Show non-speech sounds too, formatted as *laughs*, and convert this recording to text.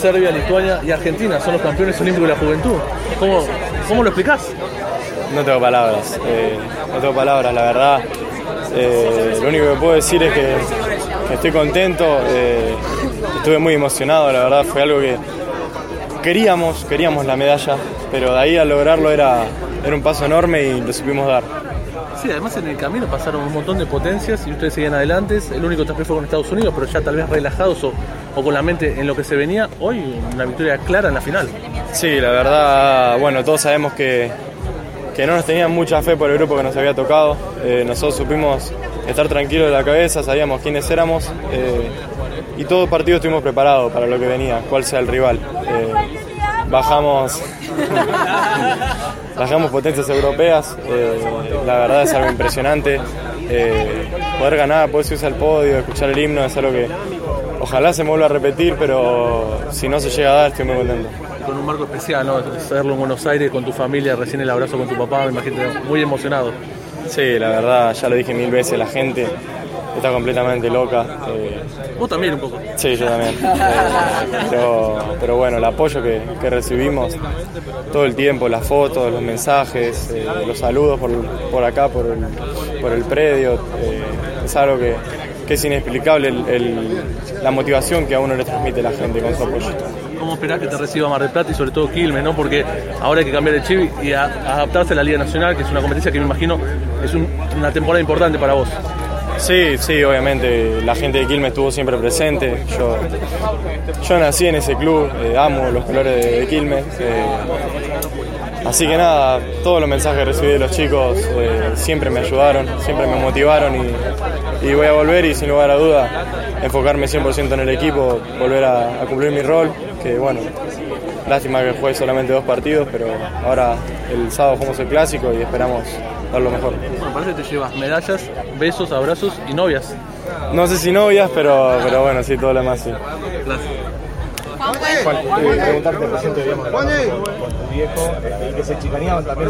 Serbia, Lituania y Argentina son los campeones olímpicos de la juventud. ¿Cómo, cómo lo explicás? No tengo palabras, eh, no tengo palabras, la verdad. Eh, lo único que puedo decir es que, estoy contento, eh, estuve muy emocionado, la verdad fue algo que queríamos, queríamos la medalla, pero de ahí a lograrlo era, era un paso enorme y lo supimos dar. Sí, además en el camino pasaron un montón de potencias y ustedes seguían adelante. El único desafío fue con Estados Unidos, pero ya tal vez relajados o, o con la mente en lo que se venía. Hoy una victoria clara en la final. Sí, la verdad, bueno, todos sabemos que, que no nos tenían mucha fe por el grupo que nos había tocado. Eh, nosotros supimos estar tranquilos de la cabeza, sabíamos quiénes éramos eh, y todo partido estuvimos preparados para lo que venía, cuál sea el rival. Eh, bajamos, bajamos potencias europeas, eh, la verdad es algo impresionante. Eh, poder ganar, poder subirse al podio, escuchar el himno es algo que ojalá se me vuelva a repetir, pero si no se llega a dar estoy muy contento. Con un marco especial, ¿no? Hacerlo en Buenos Aires con tu familia, recién el abrazo con tu papá, me imagino muy emocionado. Sí, la verdad, ya lo dije mil veces, la gente está completamente loca. Eh, Vos también un poco. Sí, yo también. *laughs* Eh, pero, pero, bueno, el apoyo que, que, recibimos todo el tiempo, las fotos, los mensajes, eh, los saludos por, por acá, por el, por el predio, eh, es algo que, que es inexplicable el, el, la motivación que a uno le transmite la gente con su apoyo. ¿Cómo esperás que te reciba Mar del Plata y sobre todo Quilmes, ¿no? Porque ahora hay que cambiar el chip y a, a adaptarse a la Liga Nacional, que es una competencia que me imagino es un, una temporada importante para vos. Sí, sí, obviamente la gente de Quilmes estuvo siempre presente. Yo, yo nací en ese club, eh, amo los colores de, Quilmes. Eh, así que nada, todos los mensajes que recibí de los chicos eh, siempre me ayudaron, siempre me motivaron y, voy a volver y sin lugar a duda enfocarme 100% en el equipo, volver a, a cumplir mi rol, que bueno, lástima que juegue solamente dos partidos, pero ahora el sábado jugamos el clásico y esperamos dar lo mejor. Bueno, parece que te llevas medallas, besos, abrazos y novias. No sé si novias, pero, pero bueno, sí, todo lo demás sí. Gracias. Juan, eh, preguntarte reciente, digamos, con tu viejo, y que se chicaneaban también.